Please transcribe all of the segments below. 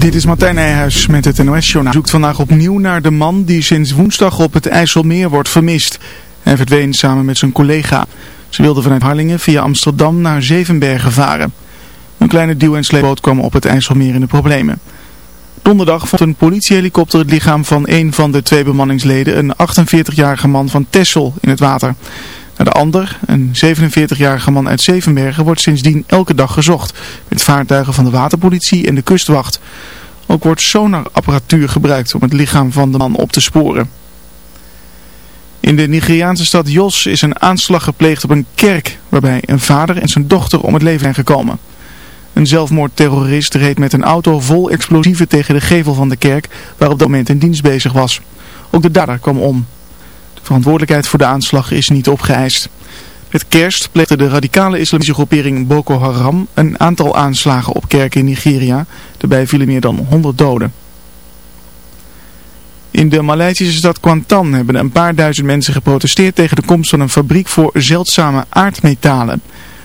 Dit is Martijn Nijhuis met het NOS-journaal. zoekt vandaag opnieuw naar de man die sinds woensdag op het IJsselmeer wordt vermist. Hij verdween samen met zijn collega. Ze wilden vanuit Harlingen via Amsterdam naar Zevenbergen varen. Een kleine duw- en sleepboot kwam op het IJsselmeer in de problemen. Donderdag vond een politiehelikopter het lichaam van een van de twee bemanningsleden, een 48-jarige man van Tessel, in het water. De ander, een 47-jarige man uit Zevenbergen, wordt sindsdien elke dag gezocht. Met vaartuigen van de waterpolitie en de kustwacht. Ook wordt sonarapparatuur gebruikt om het lichaam van de man op te sporen. In de Nigeriaanse stad Jos is een aanslag gepleegd op een kerk, waarbij een vader en zijn dochter om het leven zijn gekomen. Een zelfmoordterrorist reed met een auto vol explosieven tegen de gevel van de kerk, waar op dat moment een dienst bezig was. Ook de dader kwam om. De verantwoordelijkheid voor de aanslag is niet opgeëist. Met kerst pleegde de radicale islamitische groepering Boko Haram een aantal aanslagen op kerken in Nigeria. Daarbij vielen meer dan 100 doden. In de Maleisische stad Kuantan hebben een paar duizend mensen geprotesteerd tegen de komst van een fabriek voor zeldzame aardmetalen.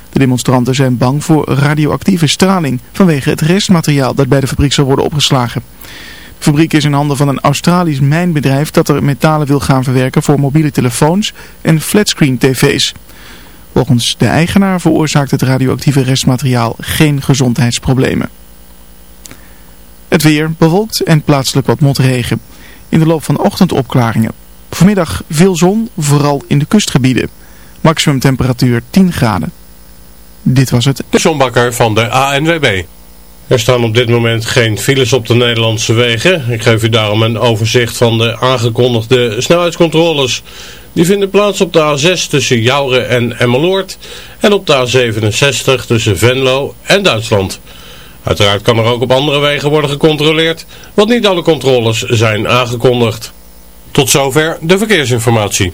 De demonstranten zijn bang voor radioactieve straling vanwege het restmateriaal dat bij de fabriek zal worden opgeslagen. Fabriek is in handen van een Australisch mijnbedrijf dat er metalen wil gaan verwerken voor mobiele telefoons en flatscreen tv's. Volgens de eigenaar veroorzaakt het radioactieve restmateriaal geen gezondheidsproblemen. Het weer bewolkt en plaatselijk wat motregen. In de loop van de ochtend opklaringen. Vanmiddag veel zon, vooral in de kustgebieden. Maximum temperatuur 10 graden. Dit was het. De zonbakker van de ANWB. Er staan op dit moment geen files op de Nederlandse wegen. Ik geef u daarom een overzicht van de aangekondigde snelheidscontroles. Die vinden plaats op de A6 tussen Jouren en Emmeloord en op de A67 tussen Venlo en Duitsland. Uiteraard kan er ook op andere wegen worden gecontroleerd, want niet alle controles zijn aangekondigd. Tot zover de verkeersinformatie.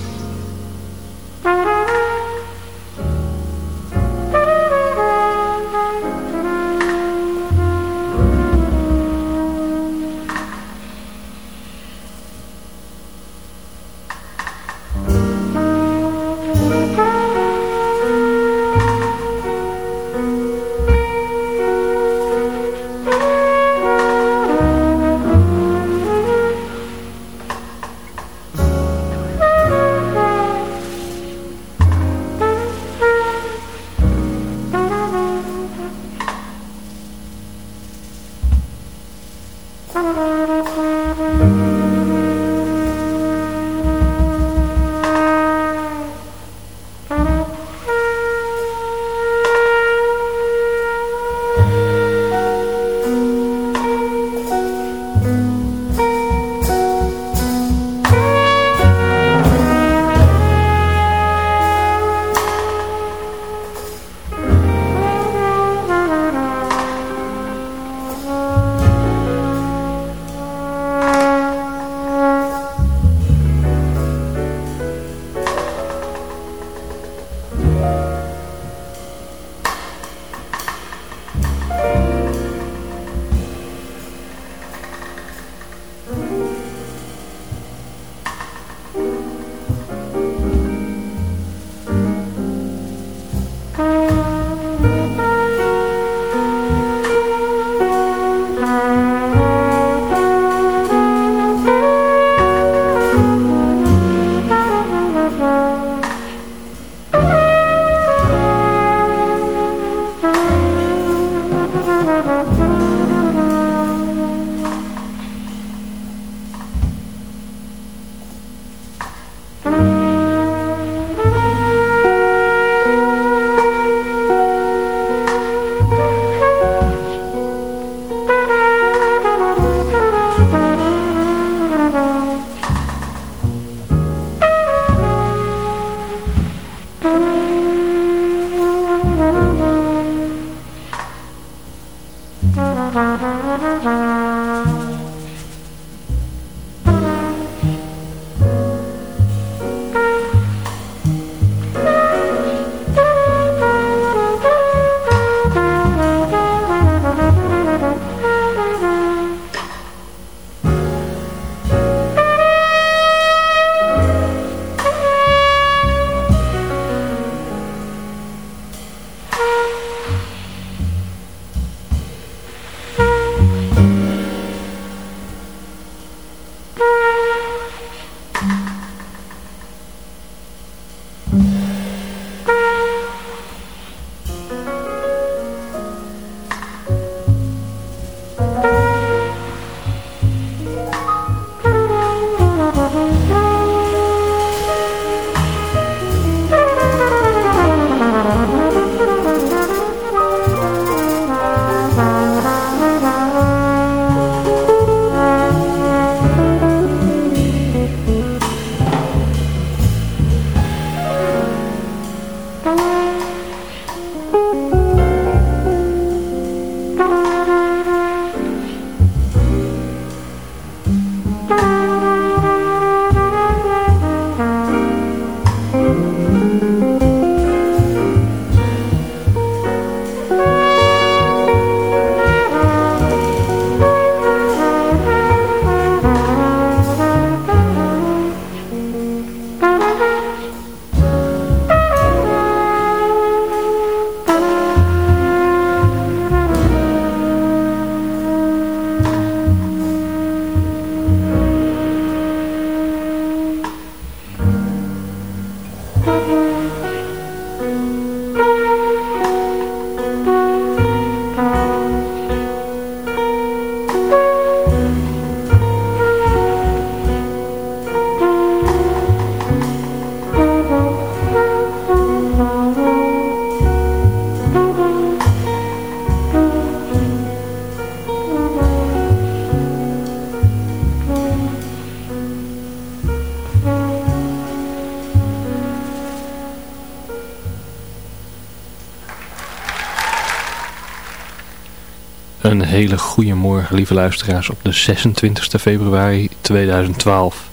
Hele goede morgen, lieve luisteraars, op de 26 februari 2012.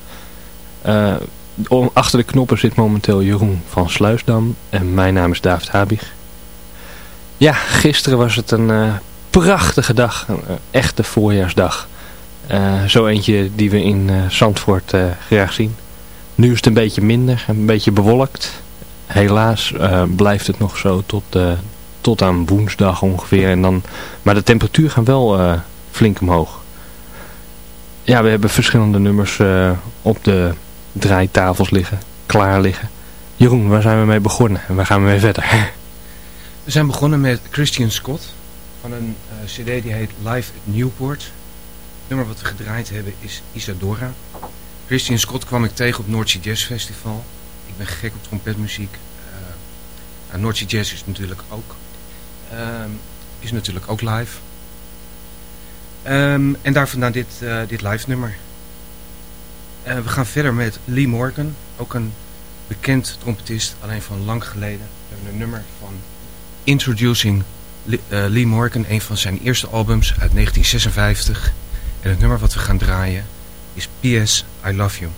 Uh, achter de knoppen zit momenteel Jeroen van Sluisdam en mijn naam is David Habig. Ja, gisteren was het een uh, prachtige dag, een uh, echte voorjaarsdag. zo eentje die we in Zandvoort graag zien. Nu is het een beetje minder, een beetje bewolkt. Helaas blijft het nog zo tot tot aan woensdag ongeveer. En dan, maar de temperatuur gaat wel uh, flink omhoog. Ja, we hebben verschillende nummers uh, op de draaitafels liggen, klaar liggen. Jeroen, waar zijn we mee begonnen en waar gaan we mee verder? We zijn begonnen met Christian Scott van een uh, cd die heet Live at Newport. Het nummer wat we gedraaid hebben is Isadora. Christian Scott kwam ik tegen op Noordzee Jazz Festival. Ik ben gek op trompetmuziek. Uh, Noordzee Jazz is natuurlijk ook Um, is natuurlijk ook live. Um, en daar vandaan dit, uh, dit live nummer. Uh, we gaan verder met Lee Morgan. Ook een bekend trompetist, alleen van lang geleden. We hebben een nummer van Introducing Lee, uh, Lee Morgan. Een van zijn eerste albums uit 1956. En het nummer wat we gaan draaien is P.S. I Love You.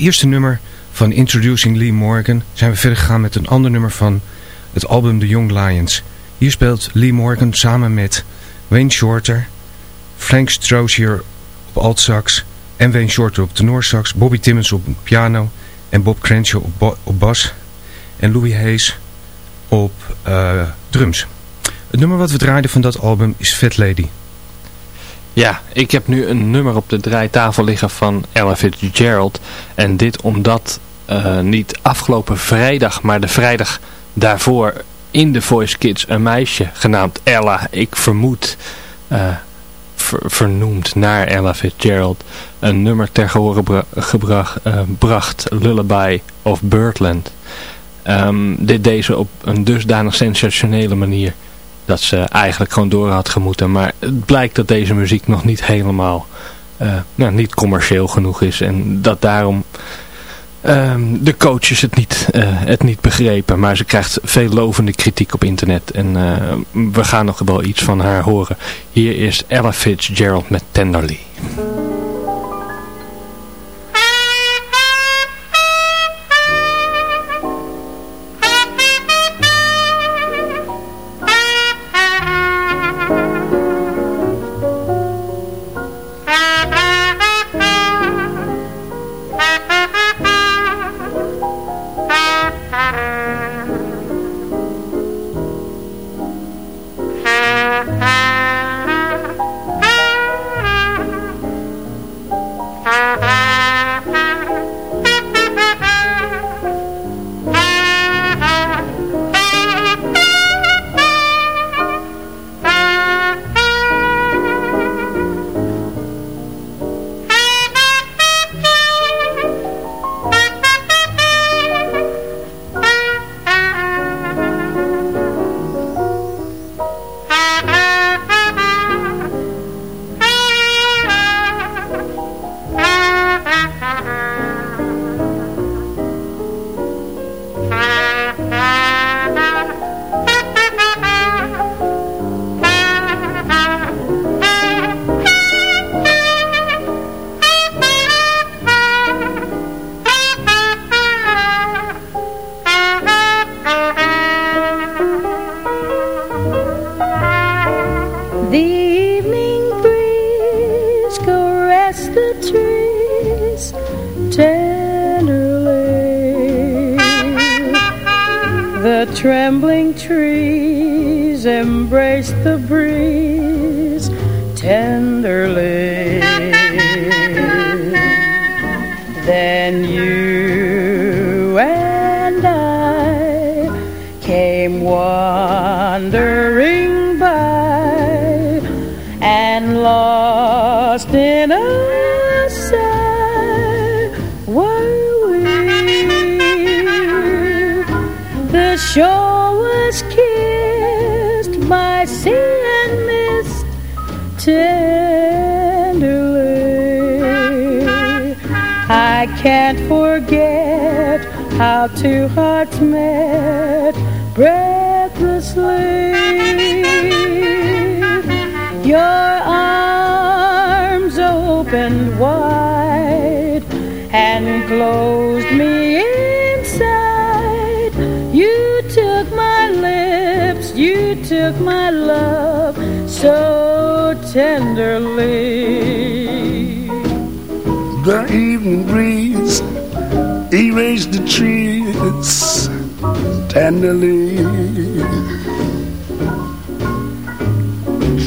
Eerste nummer van Introducing Lee Morgan zijn we verder gegaan met een ander nummer van het album The Young Lions. Hier speelt Lee Morgan samen met Wayne Shorter, Frank Strozier op alt-sax en Wayne Shorter op tenorsax, Bobby Timmons op piano en Bob Crenshaw op, bas en Louis Hayes op uh, drums. Het nummer wat we draaiden van dat album is Fat Lady. Ja, ik heb nu een nummer op de draaitafel liggen van Ella Fitzgerald. En dit omdat uh, niet afgelopen vrijdag, maar de vrijdag daarvoor in de Voice Kids een meisje genaamd Ella, ik vermoed, uh, vernoemd naar Ella Fitzgerald een nummer ter gehore gebracht, uh, bracht, Lullaby of Birdland. Um, dit deed ze op een dusdanig sensationele manier dat ze eigenlijk gewoon door had gemoeten. Maar het blijkt dat deze muziek nog niet helemaal, uh, nou, niet commercieel genoeg is en dat daarom um, de coaches het niet, uh, het niet begrepen. Maar ze krijgt veel lovende kritiek op internet. En uh, we gaan nog wel iets van haar horen. Hier is Ella Fitzgerald met Tenderly. trembling trees embrace the Can't forget how two hearts met breathlessly. Your arms opened wide and closed me inside. You took my lips, you took my love so tenderly. The evening breeze erased the trees tenderly.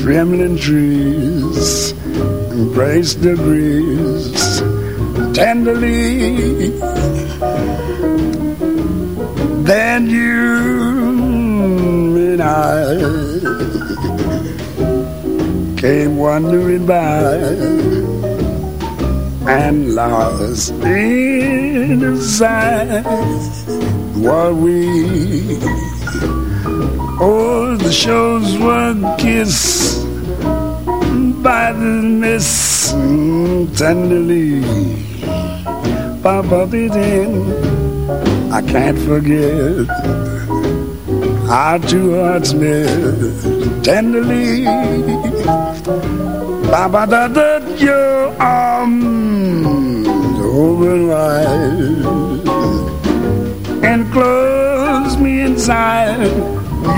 Trembling trees embrace the breeze tenderly. Then you and I came wandering by and lost in the sight while we oh the shows were kissed by the mist tenderly. Papa in. I can't forget our two hearts met tenderly. Baba da da your arms open wide and close me inside.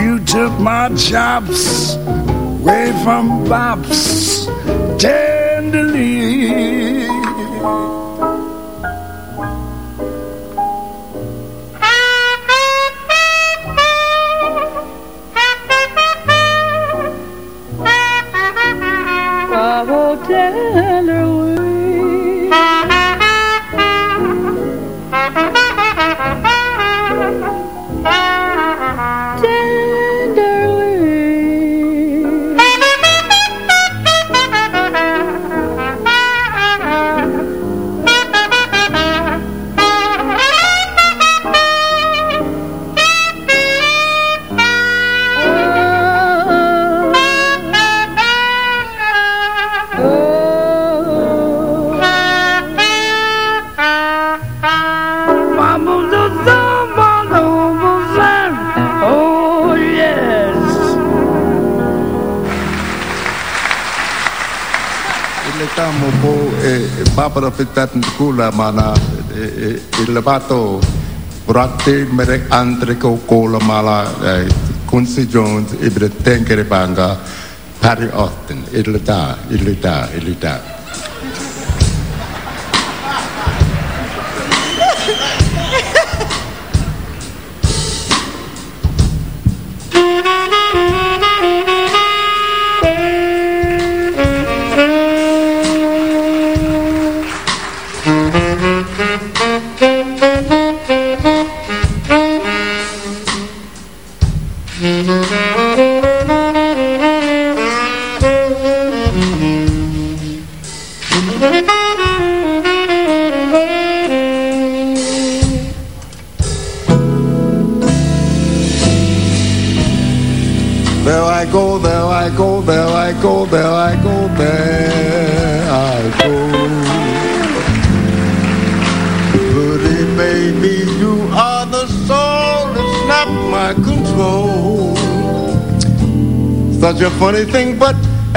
You took my chops away from bops tenderly. aprovechar kula mana ilabato eh, eh, Bratte merek andere kola mala eh, Quincy Jones ibre tenkere banga Harry Austin ilida ilida ilida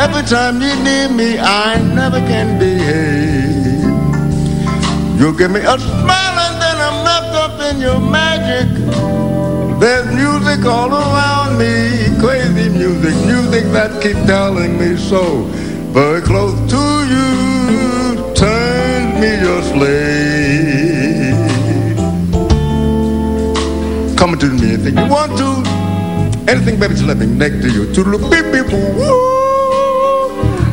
Every time you need me, I never can behave. You give me a smile and then I'm wrapped up in your magic. There's music all around me, crazy music, music that keeps telling me so. Very close to you, turn me your slave. Come to me anything you want to, anything baby, just let me next to you. To beep beep woo.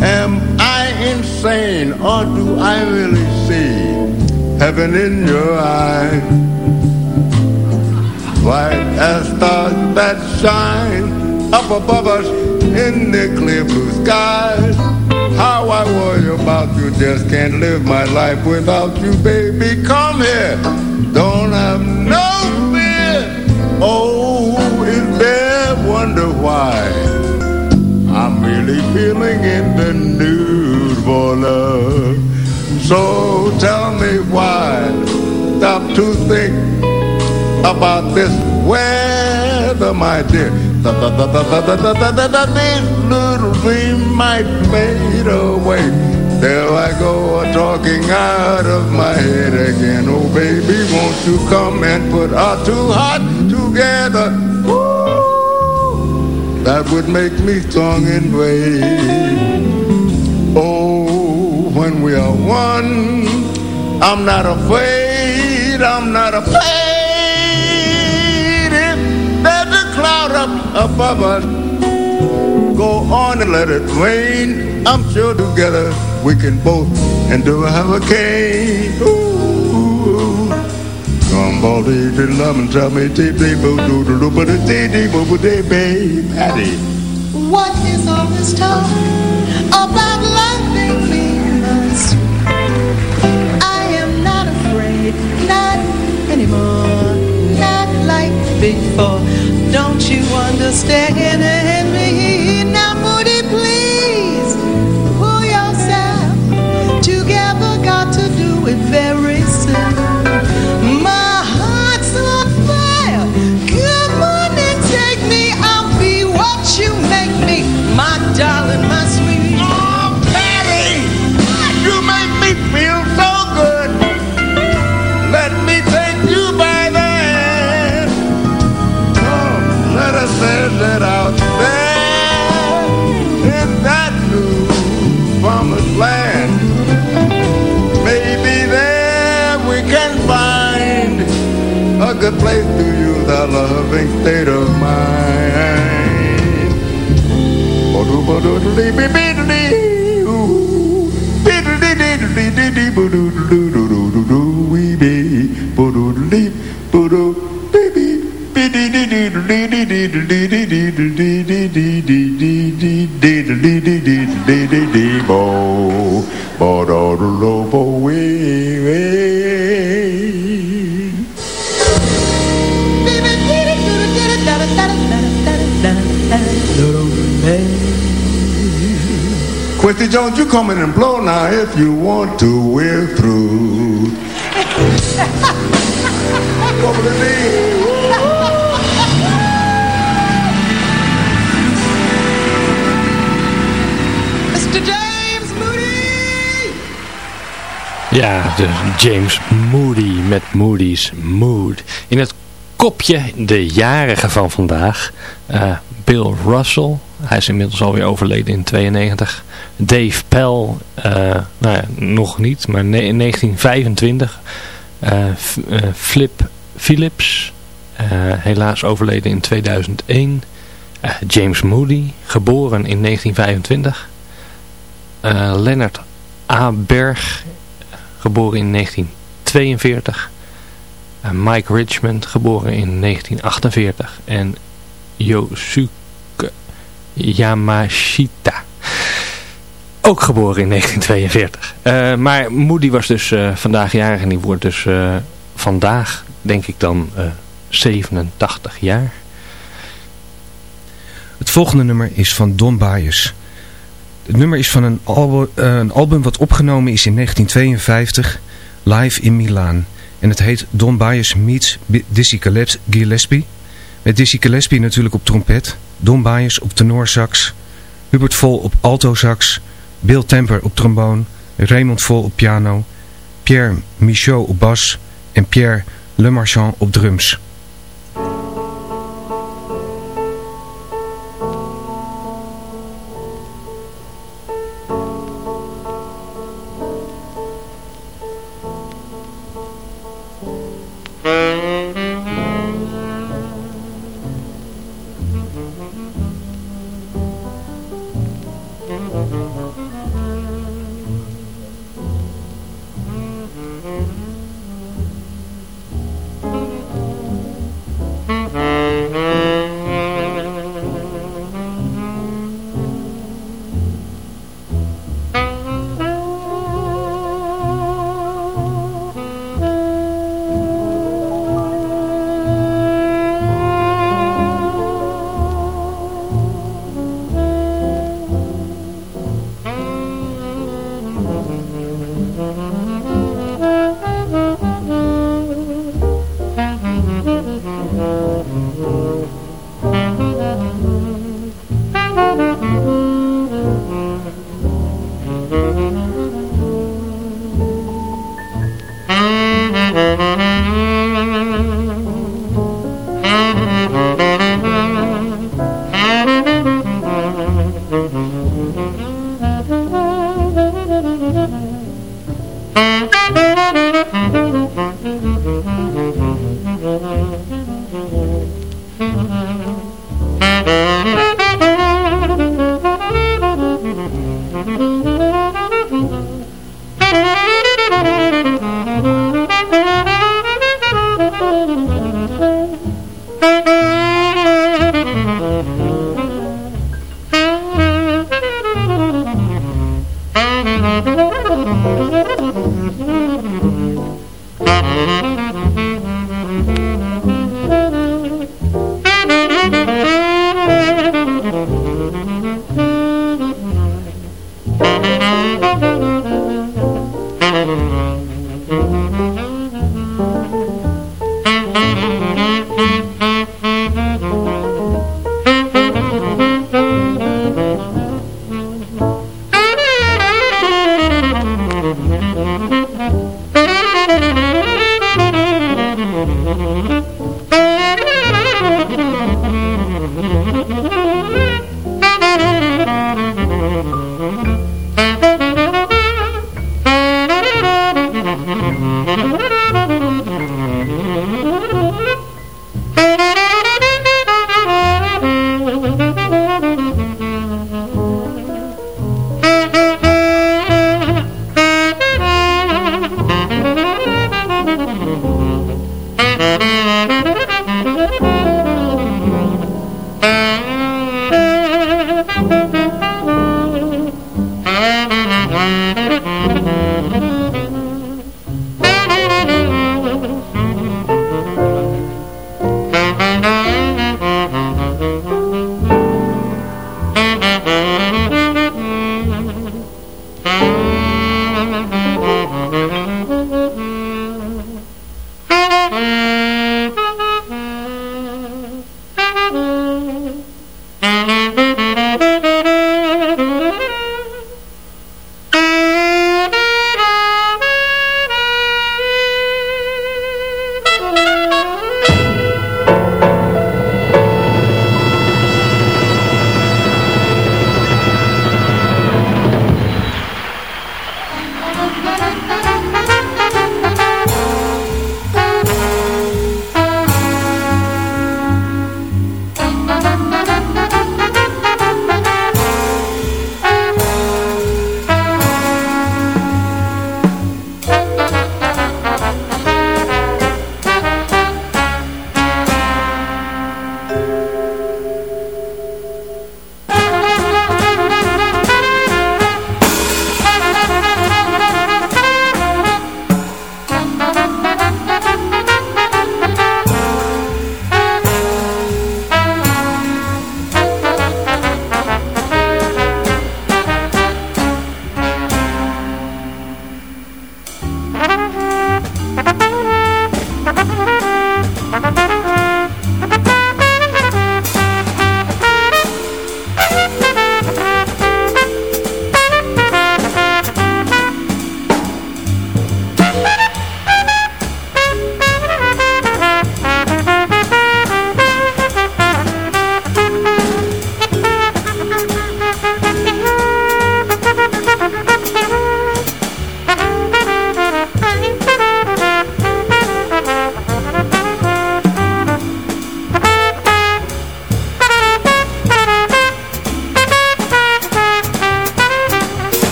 Am I insane or do I really see heaven in your eyes? White as stars that shine up above us in the clear blue skies. How I worry about you, just can't live my life without you, baby. Come here, don't have Tell me why stop to think about this weather, my dear. These little dreams might fade away. There I go, talking out of my head again. Oh, baby, won't you come and put our two hearts together? That would make me strong and brave. Oh, when we are one I'm not afraid, I'm not afraid. If there's a cloud up above us, go on and let it rain. I'm sure together we can both endure a hurricane. Ooh. Come on, baby, love and tell me, Patty. What is all this talk about loving me, not anymore, not like before. Don't you understand me? Now, Moody, please pull yourself together. Got to do it very soon. My visit out there in that new promised land. Maybe there we can find a good place to use our loving state of mind. Quincy Jones, you come in and blow now if you want to. We're through. Over the Ja, de James Moody met Moody's Mood. In het kopje de jarige van vandaag. Uh, Bill Russell. Hij is inmiddels alweer overleden in 92. Dave Pell. Uh, nou ja, nog niet, maar in 1925. Uh, Flip Phillips. helaas overleden in 2001. James Moody. Geboren in 1925. Leonard A. Berg geboren in 1942. Mike Richmond, geboren in 1948. En Yosuke Yamashita, ook geboren in 1942. Uh, eh, maar Moody was dus uh, vandaag jarig en die wordt dus uh, vandaag, denk ik dan, 87 jaar. Het volgende nummer is van Don Bias. Het nummer is van een album, uh, een album wat opgenomen is in 1952, live in Milaan. En het heet Don Bias Meets Dizzy Gillespie. Met Dizzy Gillespie natuurlijk op trompet, Don Bias op tenorsax, Hubert Vol op altosax, Bill Temper op trombone, Raymond Vol op piano, Pierre Michaud op bas en Pierre Lemarchand op drums.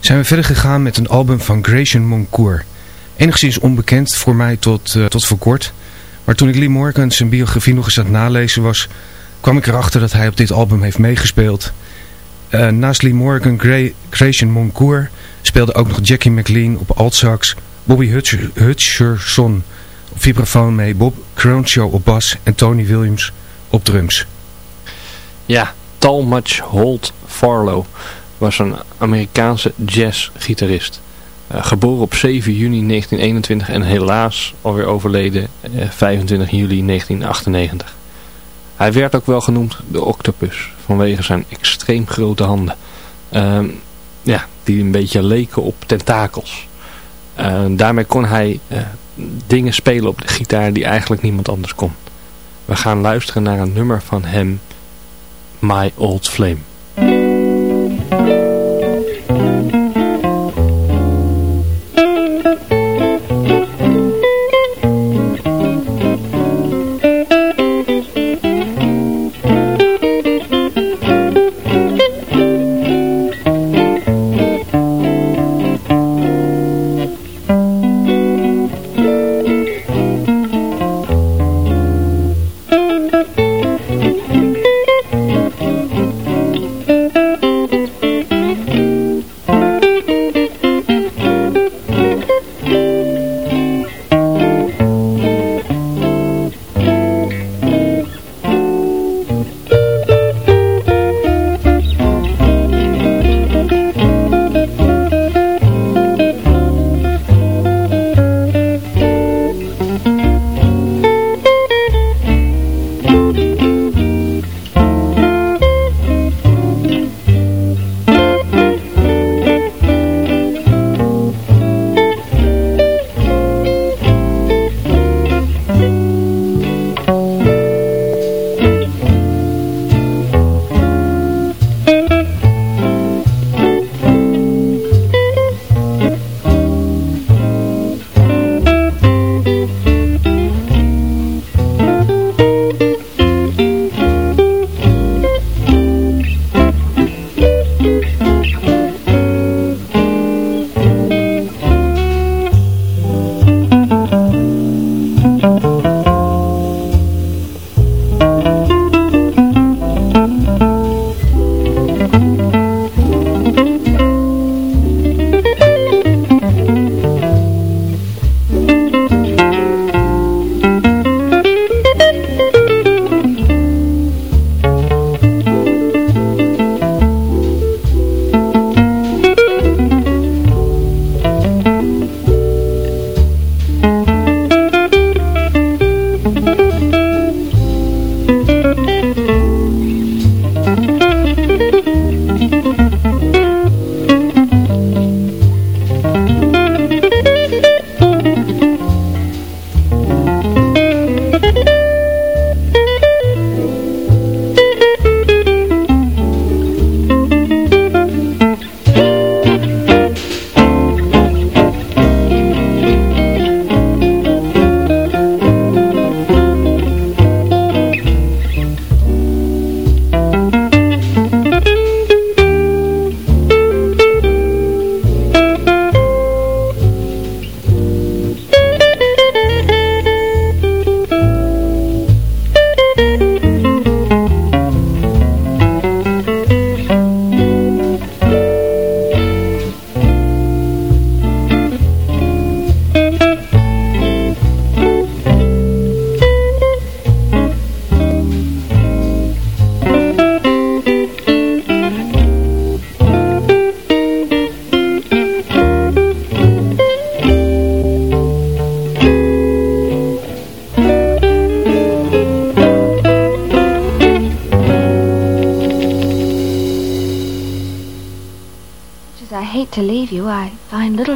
Zijn we verder gegaan met een album van Gratian Moncourt. Enigszins onbekend voor mij tot, uh, tot voor kort. Maar toen ik Lee Morgan zijn biografie nog eens aan het nalezen was... kwam ik erachter dat hij op dit album heeft meegespeeld. Uh, naast Lee Morgan, Gra Gratian Moncourt speelde ook nog Jackie McLean op altsax... Bobby Hutcherson op vibrafoon mee, Bob Cronshaw op bas en Tony Williams op drums. Ja, Talmadge Holt Farlow was een Amerikaanse jazzgitarist. Uh, geboren op 7 juni 1921 en helaas alweer overleden uh, eh, 25 juli 1998. Hij werd ook wel genoemd de octopus vanwege zijn extreem grote handen. Uh, ja, die een beetje leken op tentakels. Uh, daarmee kon hij dingen spelen op de gitaar die eigenlijk niemand anders kon. We gaan luisteren naar een nummer van hem, My Old Flame.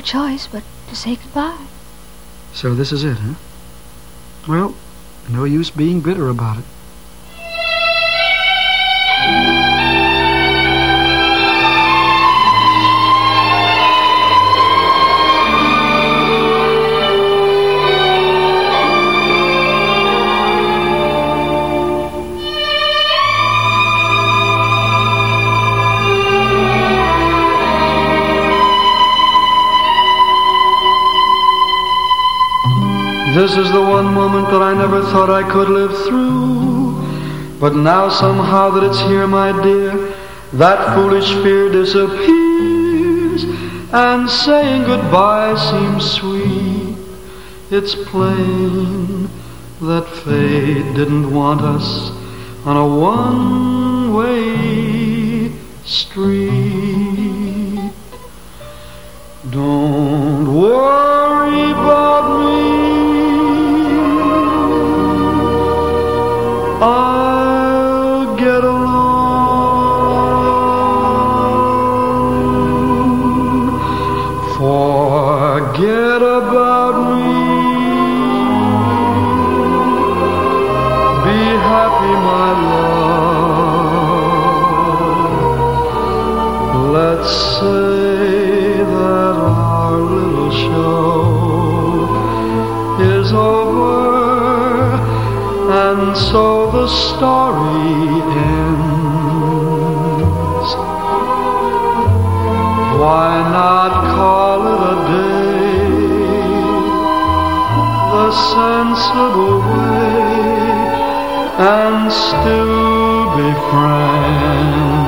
Choice but to say goodbye. So this is it, huh? Well, no use being bitter about it. This is the one moment that I never thought I could live through. But now somehow that it's here, my dear, that foolish fear disappears. And saying goodbye seems sweet. It's plain that fate didn't want us on a one-way street. Sensible way and still be friends.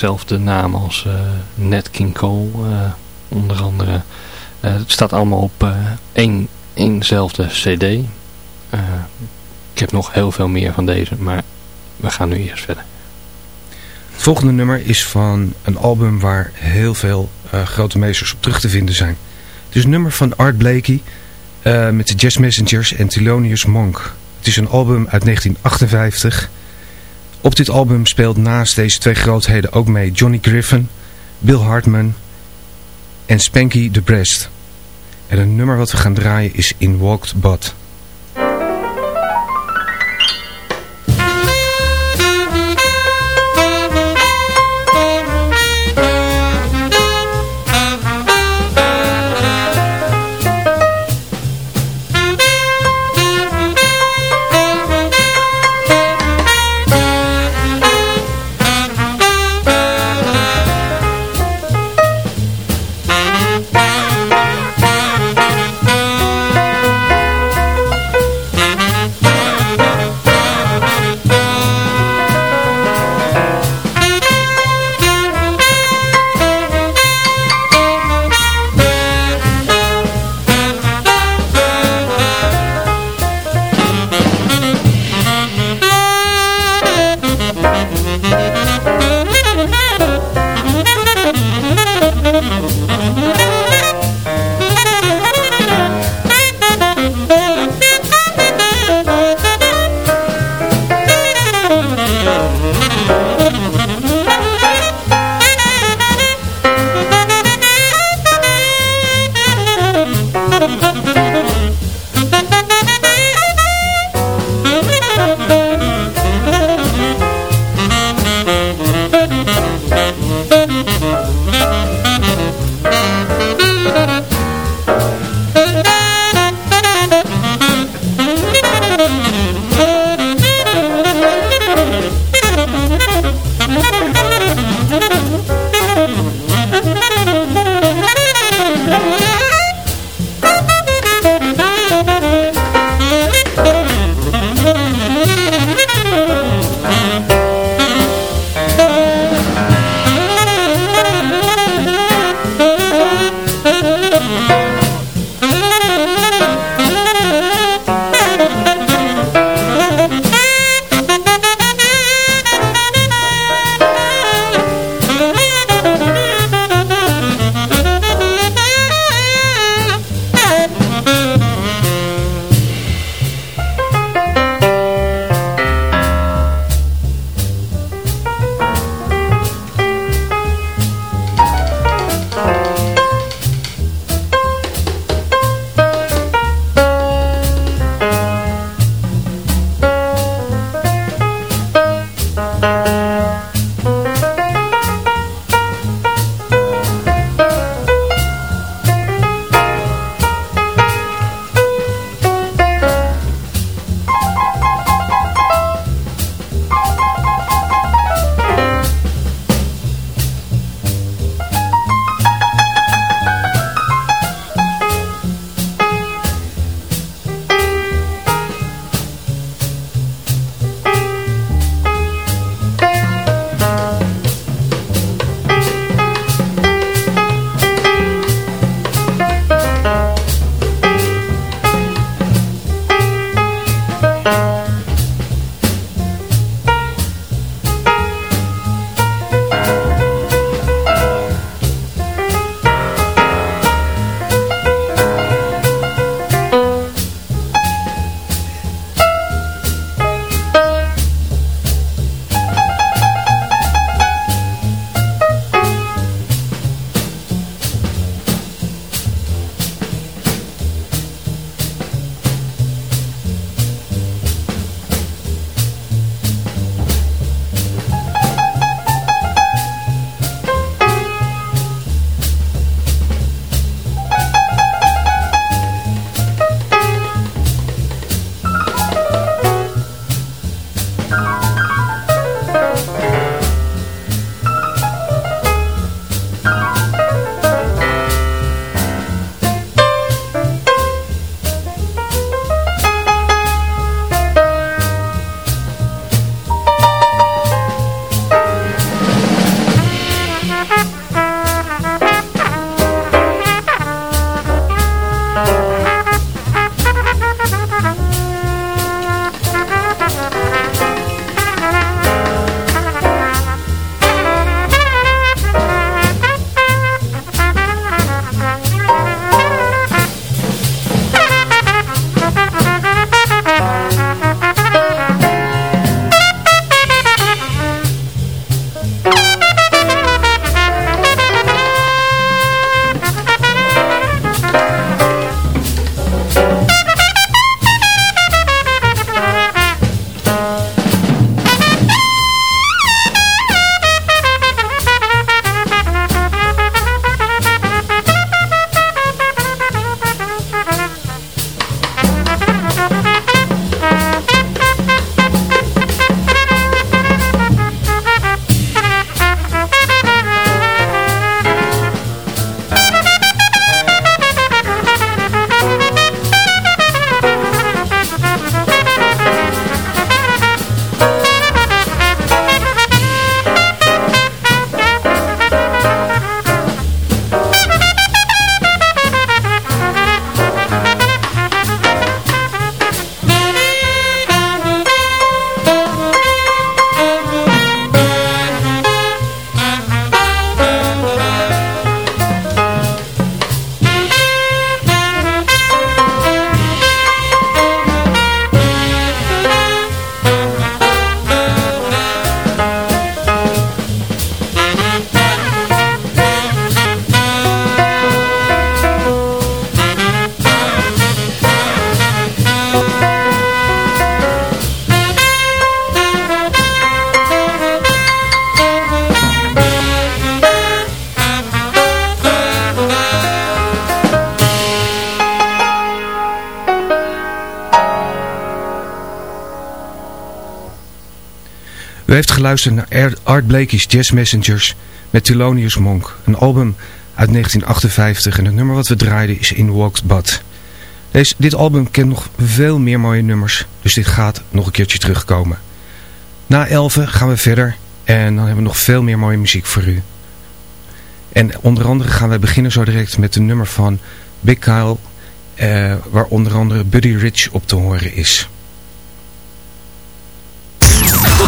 Hetzelfde naam als eh, Nat King Cole eh, onder andere. Eh, het staat allemaal op één, éénzelfde cd. Ik heb nog heel veel meer van deze, maar we gaan nu eerst verder. Het volgende nummer is van een album waar heel veel grote meesters op terug te vinden zijn. Het is een nummer van Art Blakey met de Jazz Messengers en Thelonious Monk. Het is een album uit 1958. Op dit album speelt naast deze twee grootheden ook mee Johnny Griffin, Bill Hartman en Spanky the Breast. En een nummer wat we gaan draaien is In Walked Bud. Geluisterd naar Art Blakey's Jazz Messengers met Thelonious Monk. Een album uit 1958 en het nummer wat we draaiden is In Walked Bud. Deze, dit album kent nog veel meer mooie nummers, dus dit gaat nog een keertje terugkomen. Na 11 gaan we verder en dan hebben we nog veel meer mooie muziek voor u. En onder andere gaan we beginnen zo direct met een nummer van Big Kyle, eh, waar onder andere Buddy Rich op te horen is.